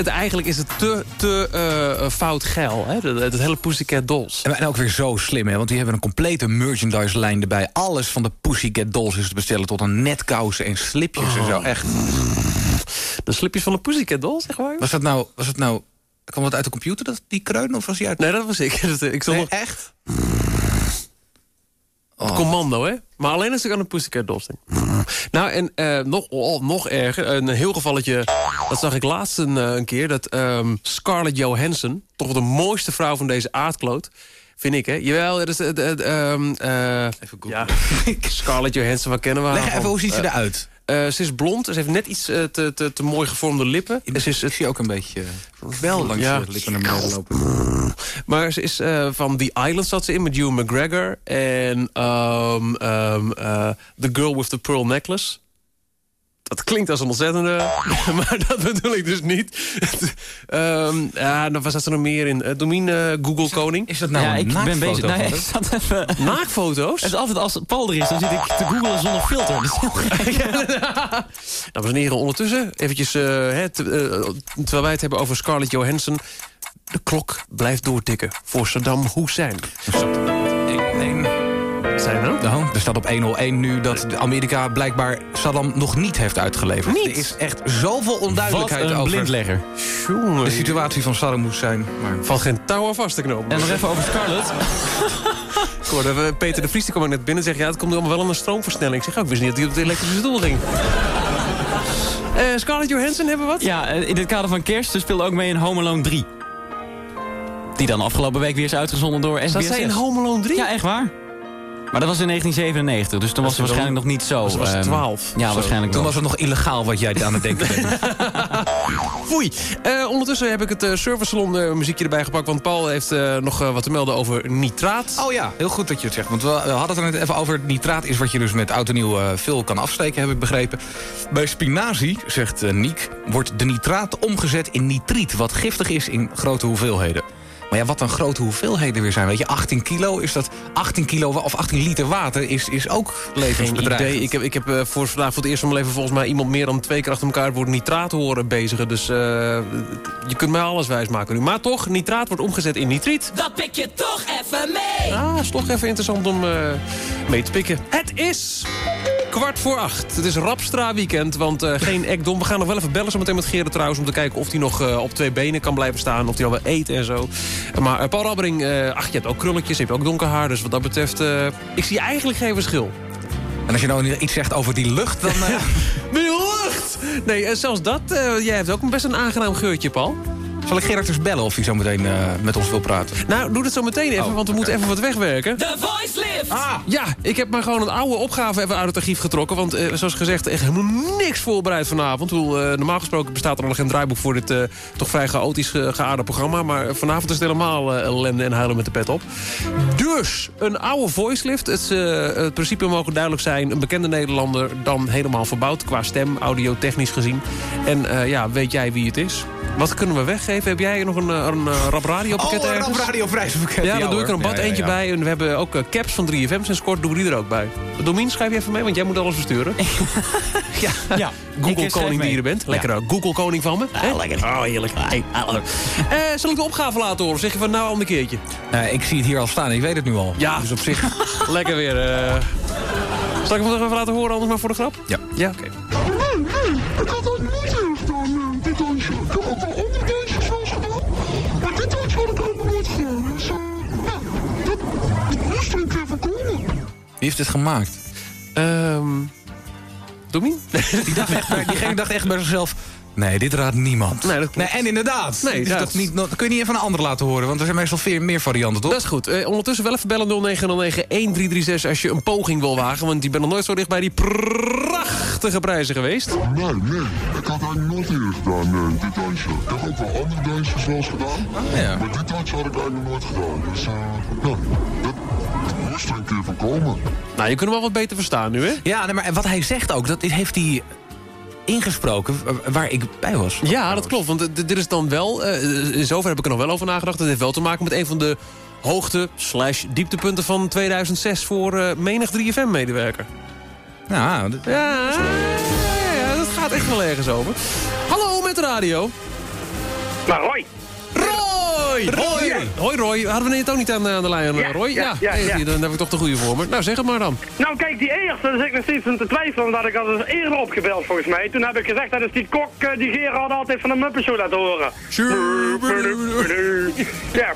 S6: Het het, eigenlijk is het te, te eh, fout geil, hè? Het, het hele Pussycat Dolls.
S5: En, en ook weer zo slim, hè? want die hebben een complete merchandise-lijn erbij. Alles van de Pussycat Dolls is te bestellen... tot aan netkousen en slipjes en zo. Echt.
S6: De slipjes van de Pussycat Dolls, zeg maar?
S5: Was dat nou... Was dat nou kwam dat uit de computer, dat, die kreun? Of was die uit...
S6: Nee, dat was ik. ik stond
S5: Nee,
S6: nog...
S5: echt?
S6: Commando, hè? Maar alleen als ik aan de Pussycat Dolls denk. Nou, en eh, nog, oh, nog erger. Een heel gevalletje, dat zag ik laatst een, eh, een keer... dat ehm, Scarlett Johansson, toch wel de mooiste vrouw van deze aardkloot... Vind ik, hè? Jawel, dat is... eh, ehm, eh, ja, Scarlett Johansson, wat kennen we
S5: Leg even, hoe ziet ze eruit?
S6: Eh, ze is blond, ze heeft net iets eh, te, te, te mooi gevormde lippen. En ze is,
S5: Ik zie ook een beetje... Wel langs
S6: Ja.
S5: de lippen naar beneden lopen.
S6: Maar ze is eh, van The Island zat ze in met Ewan McGregor. En ehm, ehm, eh, The Girl with the Pearl Necklace. Dat klinkt als een ontzettende, maar dat bedoel ik dus niet. Ehm ja, dan was er nog meer in. Uh, Domien, Google Koning.
S5: Is dat nou
S11: ja,
S5: een
S11: ik ben bezig.
S5: haar?
S11: ik zat even...
S6: Naakfoto's?
S11: Het is altijd als Paul er is, dan zit ik te googlen zonder filter. Dat is heel.
S6: Dames en heren, ondertussen, eventjes, eh, eh, terwijl wij het hebben over Scarlett Johansson. De klok blijft doortikken voor Saddam Hussein. Zijn er?
S5: Nou, er staat op 101 nu dat Amerika blijkbaar Saddam nog niet heeft uitgeleverd.
S6: Niet?
S5: Er is echt zoveel onduidelijkheid
S11: Wat een
S5: over
S11: blindlegger.
S6: Jongen,
S5: de situatie van Saddam Hussein. Maar
S6: valt geen touw aan vast te knopen.
S11: En nog even over Scarlett.
S6: Ik hoorde even Peter de Vries die kwam net binnen en zegt... ja, het komt allemaal wel aan een stroomversnelling. Ik zeg, oh, ik wist niet dat hij op de elektrische stoel ging. Eh, Scarlett Johansson hebben we wat?
S11: Ja, eh, in het kader van kerst ze speelde ook mee in Home Alone 3. Die dan afgelopen week weer is uitgezonden door SBS.
S6: Zat zij in Home Alone 3?
S11: Ja, echt waar. Maar dat was in 1997, dus toen was ze
S6: was
S11: waarschijnlijk nog niet zo...
S6: was- was
S11: ehm,
S6: 12
S11: Ja, waarschijnlijk
S5: Toen was het nog illegaal wat jij aan het denken bent.
S6: Foei. Eh, ondertussen heb ik het eh servicesalon eh, muziekje erbij gepakt... want Paul heeft eh, nog wat te melden over nitraat.
S5: Oh ja, heel goed dat je het zegt. Want we we hadden het er net even over. Nitraat is wat je dus met oud en nieuw eh, veel kan afsteken, heb ik begrepen. Bij spinazie, zegt eh, Niek, wordt de nitraat omgezet in nitriet... wat giftig is in grote hoeveelheden. Maar ja, wat dan grote hoeveelheden weer zijn. Weet je, 18 kilo is dat 18 kilo of 18 liter water is, is ook
S6: Geen
S5: levensbedreigend.
S6: idee. Ik heb, ik heb eh, voor vandaag voor het eerst van mijn leven volgens mij iemand meer dan twee keer achter elkaar het woord nitraat horen bezigen. Dus eh, je kunt mij alles wijsmaken nu. Maar toch, nitraat wordt omgezet in nitriet.
S8: Dat pik je toch even mee.
S6: Ah, is toch even interessant om eh, mee te pikken. Het is kwart voor acht. Het is Rapstra weekend, want eh, geen ekdom. We gaan nog wel even bellen zo meteen met Gerard trouwens... om te kijken of hij nog eh, op twee benen kan blijven staan. Of hij al wel eet en zo. Maar eh, Paul Rabbering, eh, ach, je hebt ook krulletjes, je hebt ook donker haar. Dus wat dat betreft, eh, ik zie eigenlijk geen verschil.
S5: En als je nou iets zegt over die lucht, dan...
S6: Die lucht! Nee, zelfs dat. jij hebt ook best een aangenaam geurtje, Paul.
S5: Zal ik Gerard eens bellen of hij zo meteen eh, met ons wil praten?
S6: Nou, doe dat zo meteen even,
S5: Oh,
S6: want we moeten even wat wegwerken.
S8: The Voice Lift.
S5: Ah,
S6: Ja, ik heb maar gewoon een oude opgave even uit het archief getrokken. Want eh, zoals gezegd, echt helemaal niks voorbereid vanavond. Bedoel, eh, normaal gesproken bestaat er nog geen draaiboek voor dit eh, toch vrij chaotisch ge geaarde programma. Maar vanavond is het helemaal eh, ellende en huilen met de pet op. Dus, een oude voicelift. Het, is, eh, het principe mogen duidelijk zijn. Een bekende Nederlander dan helemaal verbouwd qua stem, audiotechnisch gezien. En eh, ja, weet jij wie het is? Wat kunnen we weggeven? Heb jij nog een, eh, een, eh, rap radiopakket
S5: oh, een rap radioprijzenpakket.
S6: Ja, dan doe ik er een bad
S5: Ja, ja,
S6: eentje
S5: ja.
S6: bij. En we hebben ook eh, caps van 3FM. Sinds kort doen we die er ook bij. Domien, schrijf je even mee, want jij moet alles versturen.
S11: Ja, ja.
S6: Google koning die je er bent. Lekker Google koning van me. hè?
S11: lekker.
S6: Oh, heerlijk. Hey, hallo. Eh, zal ik de opgave laten horen? Zeg je van nou al een keertje?
S5: Eh, ik zie het hier al staan, ik weet het nu al.
S6: Ja.
S5: Dus op zich...
S6: Lekker weer. eh. Zal ik hem nog even laten horen, anders maar voor de grap?
S5: Ja.
S6: Ja, oké.
S12: Ik
S5: Wie heeft dit gemaakt?
S6: Ehm Domien?
S5: Die dacht echt, bij- diegene dacht echt bij zichzelf... Nee, dit raadt niemand.
S6: Nee, dat klopt.
S5: en inderdaad.
S6: Nee,
S5: is
S6: ja,
S5: toch niet, dat kun je niet even een ander laten horen. Want er zijn meestal veel meer varianten, toch?
S6: Dat is goed. Eh, ondertussen wel even bellen 0909-1336 als je een poging wil wagen. Want je bent nog nooit zo dicht bij die prachtige prijzen geweest.
S12: Nee, nee. Ik had eigenlijk nooit eerst gedaan, nee, dit dansje. Ik heb ook wel andere dansjes wel eens gedaan.
S5: Ja.
S12: Maar dit dansje had ik eigenlijk nooit gedaan. Dus, eh, ja, dat, dat moest er een keer van komen.
S6: Nou, je kunt hem wel wat beter verstaan nu, hè?
S5: Ja, nee, maar wat hij zegt ook, dat heeft hij ingesproken eh, waar ik bij was.
S6: Ja, dat klopt. Want eh, dit is dan wel... eh, in zover heb ik er nog wel over nagedacht. Het heeft wel te maken met een van de hoogte slash dieptepunten van 2006... voor eh, menig 3FM-medewerker.
S5: Ja, dat-
S6: Ja, ja, ja, dat gaat echt wel ergens over. Hallo met de radio.
S9: Nou, hoi.
S6: Roy! Roy! Hoi Roy, hadden we net ook niet aan, de- aan de lijn,
S9: Ja,
S6: Roy?
S9: ja, ja, ja.
S6: je, Dan heb ik toch de goede voor me. Nou, zeg het maar dan.
S9: Nou, kijk, die eerste, daar zit ik nog steeds aan te twijfelen, omdat ik al eens eerder opgebeld volgens mij. Toen heb ik gezegd, dat is die kok eh, die Gerard altijd van de Muppet Show laten horen. Ja, ja,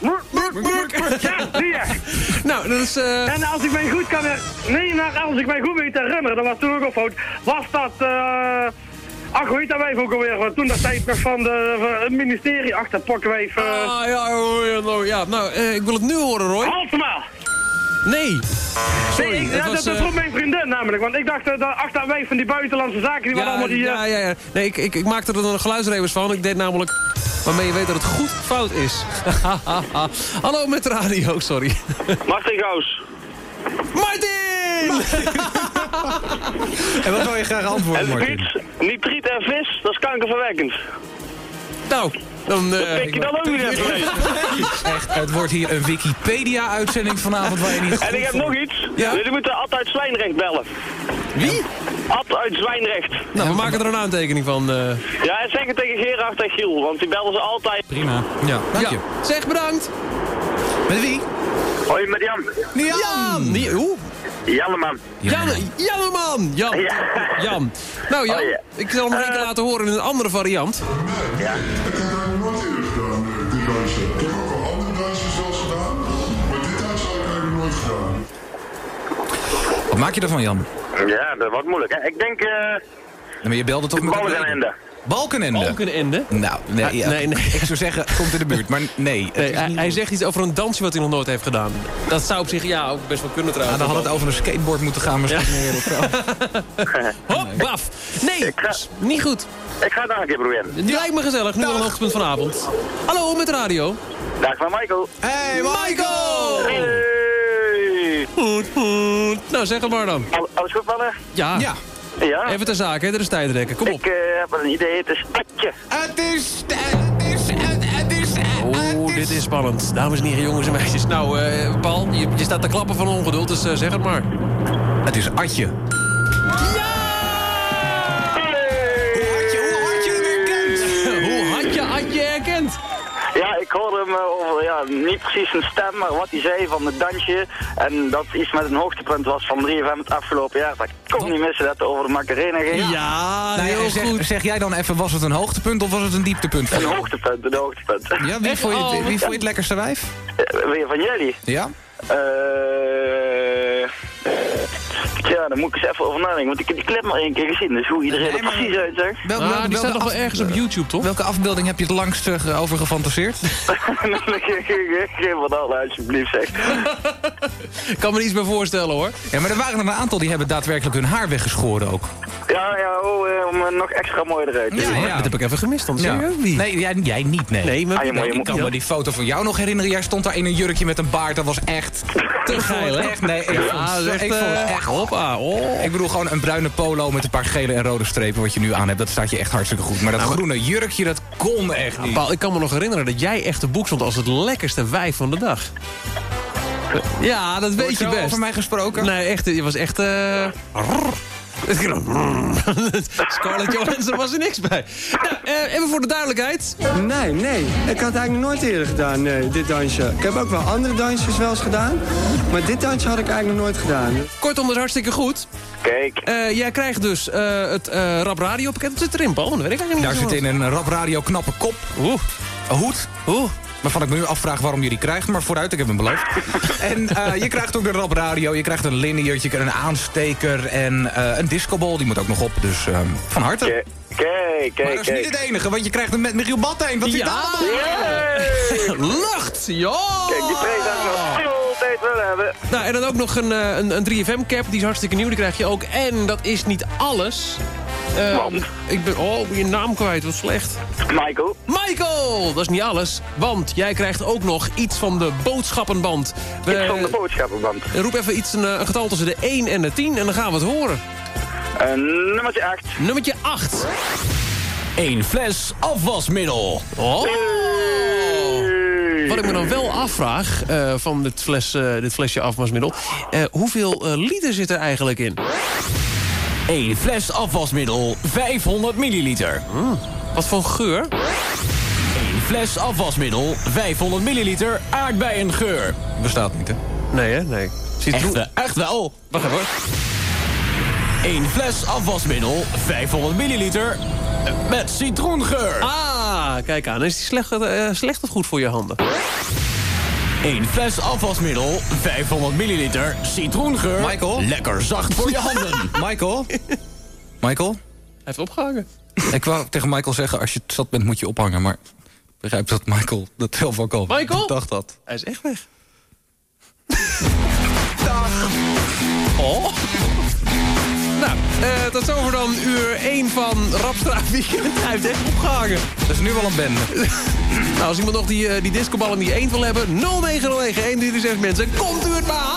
S9: zie je.
S6: Nou, dat is... eh,
S9: En als ik mij goed kan. Nee, maar als ik mij goed weet herinneren, dat was toen ook al fout, was dat... eh Ach, hoe heet dat wijf ook alweer? Want Toen dat tijd nog van, de, van het ministerie achter Pokwijf... eh
S6: Ah, ja, oh, ja, nou, ja. Nou, eh, ik wil het nu horen, Roy.
S9: Halsema!
S6: Nee. Sorry,
S9: Nee, ik,
S6: het
S9: ja,
S6: was,
S9: dat, dat
S6: eh,
S9: vroeg mijn vriendin namelijk, want ik dacht eh, dat achter dat wijf van die buitenlandse zaken, die waren
S6: ja,
S9: allemaal die... eh,
S6: ja, ja, ja. Nee, ik, ik, ik maakte er dan geluidsrevers van. Ik deed namelijk waarmee je weet dat het goed fout is. Hallo met de radio, sorry.
S9: Martin Gaus.
S6: Martin!
S5: En wat wil je graag antwoorden,
S9: En
S5: Martin?
S9: fiets, nitriet en vis, dat is kankerverwekkend.
S6: Nou, dan... eh,
S9: Pik je dat ook niet even mee?
S5: Echt, het wordt hier een Wikipedia-uitzending vanavond waar je niet
S9: En ik heb nog iets.
S6: Ja?
S9: Jullie moeten Ad uit Zwijnrecht bellen.
S6: Wie?
S9: Ad uit Zwijnrecht.
S6: Nou, we maken er een aantekening van. eh.
S9: Ja, en zeg het tegen Gerard en Giel, want die bellen ze altijd.
S5: Prima. Ja, dank je.
S6: Zeg bedankt.
S5: Met wie?
S9: Hoi, met Jan.
S6: Jan! Nee, hoe?
S9: Janneman.
S6: Jan, Janneman! Jan.
S9: Ja.
S6: Jan. Nou Jan,
S9: Oh, ja.
S6: ik zal hem nog één keer laten horen in een andere variant.
S12: Ik heb eigenlijk nooit eerder gedaan, eh, dit dansje. Ik heb ook wel andere dansjes eens gedaan. Maar dit dansje had ik eigenlijk nooit gedaan.
S5: Wat maak je ervan, Jan?
S9: Ja, dat wordt moeilijk. Hè? Ik denk, eh
S5: Maar je belde toch met
S13: Balkenende.
S5: Balkenende?
S6: Balkenende?
S5: Nou, nee,
S6: Ah,
S5: ja,
S6: nee, nee.
S5: ik zou zeggen, komt in de buurt, maar nee.
S6: hij, zegt iets over een dansje wat hij nog nooit heeft gedaan. Dat zou op zich ja, ook best wel kunnen trouwens.
S5: dan had het over een skateboard moeten gaan misschien meer. Of zo.
S6: Hop, baf. Nee, niet goed.
S13: Ik ga het nog een keer proberen.
S6: Die lijkt me gezellig, nu al een hoogtepunt vanavond. Hallo, met de radio.
S13: Dag van Michael.
S5: Hey,
S6: Michael!
S13: Hey.
S6: Goed, goed. Nou, zeg het maar dan.
S13: Al- alles goed, mannen?
S6: Ja.
S5: Ja.
S13: Ja.
S6: Even ter zake, hè, er is tijd rekken. Kom op.
S13: Ik eh, heb een idee, het is Atje.
S5: Het is... Het is... Het is...
S6: Oeh, dit is spannend. Dames en heren, jongens en meisjes. Nou, eh, Paul, je, je staat te klappen van ongeduld, dus eh, zeg het maar.
S5: Het is Atje.
S6: Hoe had je, had je herkend?
S13: Ja, ik hoorde hem eh, over, ja, niet precies zijn stem, maar wat hij zei van het dansje. En dat iets met een hoogtepunt was van 3FM het afgelopen jaar. Dat kon niet missen dat het over de Macarena ging.
S6: Ja,
S5: Nou
S6: heel
S5: zeg,
S6: goed.
S5: zeg jij dan even, was het een hoogtepunt of was het een dieptepunt voor
S13: Een
S5: jou?
S13: hoogtepunt, een hoogtepunt.
S5: Ja, wie
S6: Echt?
S5: vond, je het,
S6: Oh,
S5: wie vond je het lekkerste wijf?
S13: Eh, Weer van jullie?
S5: Ja?
S13: Eh... ja, daar moet ik eens even over nadenken, want ik heb die clip maar één keer gezien. Dus hoe iedereen er precies uitzag.
S5: Wel-
S6: Ah,
S5: welke-
S6: die staat nog wel ergens op YouTube, toch?
S5: Welke afbeelding heb je het langst eh, over gefantaseerd?
S13: Geef wat al alsjeblieft zeg.
S6: Ik kan me er iets bij voorstellen, hoor.
S5: Ja, maar er waren er een aantal die hebben daadwerkelijk hun haar weggeschoren ook.
S13: Ja, ja, oh, eh, om nog extra mooi eruit te zien.
S6: Dat heb ik even gemist dan.
S5: Ja.
S6: Wie?
S5: Nee, jij, jij niet, nee.
S6: Nee, maar...
S13: Ah, je moet- je
S5: ik kan me die foto van jou nog herinneren. Jij stond daar in een jurkje met een baard. Dat was echt te
S6: geil, hè?
S5: Echt, nee, ik vond,
S6: Ja, echt,
S5: ik vond het
S6: eh,
S5: echt
S6: hoppa, oh.
S5: Ik bedoel gewoon een bruine polo met een paar gele en rode strepen wat je nu aan hebt. Dat staat je echt hartstikke goed. Maar dat groene jurkje, dat kon echt niet.
S6: Paul, ik kan me nog herinneren dat jij echt de boek stond als het lekkerste wijf van de dag. Ja, dat weet
S5: Wordt
S6: je best.
S5: over mij gesproken?
S6: Nee, echt, je was echt... eh Scarlett Johansson was er niks bij. Nou, eh, even voor de duidelijkheid.
S14: Nee, nee. Ik had het eigenlijk nog nooit eerder gedaan, nee, dit dansje. Ik heb ook wel andere dansjes wel eens gedaan. Maar dit dansje had ik eigenlijk nog nooit gedaan.
S6: Kortom, dat is hartstikke goed.
S13: Kijk.
S6: Eh, jij krijgt dus eh, het eh rap radio pakket. Wat zit erin, Paul? Dat weet ik eigenlijk
S5: Daar
S6: niet.
S5: zit in een rap radio knappe kop.
S6: Oeh.
S5: Een hoed.
S6: Oeh.
S5: Waarvan ik me nu afvraag waarom je die krijgt. Maar vooruit, ik heb hem beloofd. en eh, je krijgt ook de rap radio. Je krijgt een lineartje, je krijgt een aansteker en eh, een discobal. Die moet ook nog op. Dus ehm, van harte.
S13: Kijk, kijk,
S5: Maar dat is niet het enige, want je krijgt hem met Michiel Battijn. Wat zit
S6: Ja.
S5: daar allemaal?
S6: Lucht! Ja!
S13: Kijk, die prijs nog altijd willen hebben.
S6: Nou, en dan ook nog een, eh, een, een 3FM-cap. Die is hartstikke nieuw, die krijg je ook. En dat is niet alles. Eh,
S13: Want?
S6: Ik ben... Oh, je naam kwijt, wat slecht.
S13: Michael.
S6: Michael! Dat is niet alles, want jij krijgt ook nog iets van de boodschappenband. We-
S13: Iets van de boodschappenband.
S6: Roep even iets, een, eh, een getal tussen de 1 en de 10 en dan gaan we het horen.
S13: Uh, nummertje 8.
S6: Nummertje 8.
S11: Eén fles afwasmiddel.
S6: Oh! Wat ik me dan wel afvraag eh, van dit, fles, eh, dit flesje afwasmiddel... eh, hoeveel eh, liter zit er eigenlijk in?
S11: Eén fles afwasmiddel, 500 milliliter.
S6: Wat voor geur?
S11: Eén fles afwasmiddel, 500 milliliter aardbeiengeur.
S5: Bestaat niet, hè?
S6: Nee, hè? Nee.
S11: Echt, wel- echt wel.
S6: Wacht even hoor.
S11: Eén fles afwasmiddel, 500 milliliter eh, met citroengeur.
S6: Ah, kijk aan. Is die slecht, eh, slecht of goed voor je handen?
S11: Eén fles afwasmiddel, 500 milliliter citroengeur.
S5: Michael?
S11: Lekker zacht voor je handen.
S5: Michael? Michael?
S6: Hij heeft opgehangen.
S5: Ik wou tegen Michael zeggen, als je zat bent moet je ophangen. Maar ik begrijp dat Michael dat zelf ook al
S6: Michael?
S5: Ik dacht dat.
S6: Hij is echt weg. Oh. Nou, eh, tot zover dan uur 1 van Rapstraat Weekend. Hij heeft echt opgehangen.
S5: Dat is nu wel een bende.
S6: Nou, als iemand nog die, eh, die discobal en die eend wil hebben... 0909 136 mensen, komt u het maar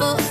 S15: Oh.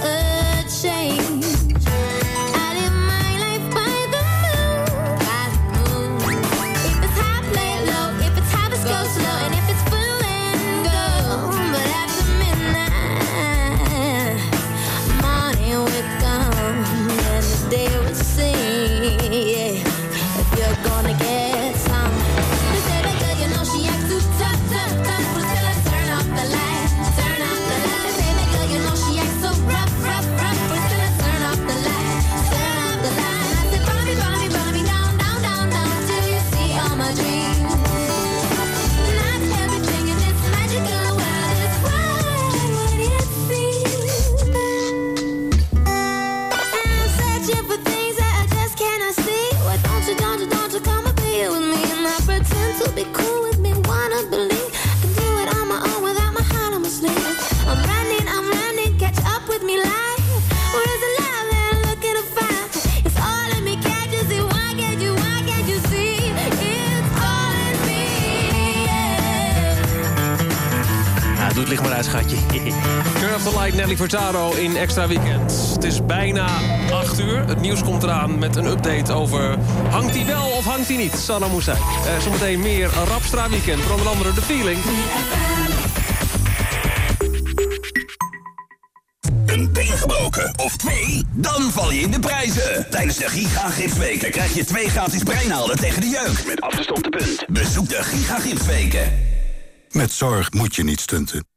S16: The Light,
S6: Nelly Furtado in Extra Weekend. Het is bijna 8 uur. Het nieuws komt eraan met een update over... hangt hij wel of hangt hij niet? Saddam zijn. Uh, zometeen meer Rapstra Weekend. Voor onder andere de Feeling.
S17: Een been gebroken of twee? Dan val je in de prijzen. Tijdens de Giga Gipsweken krijg je twee gratis breinaalden tegen de jeuk. Met afgestopte punt. Bezoek de Giga Gipsweken.
S18: Met zorg moet je niet stunten.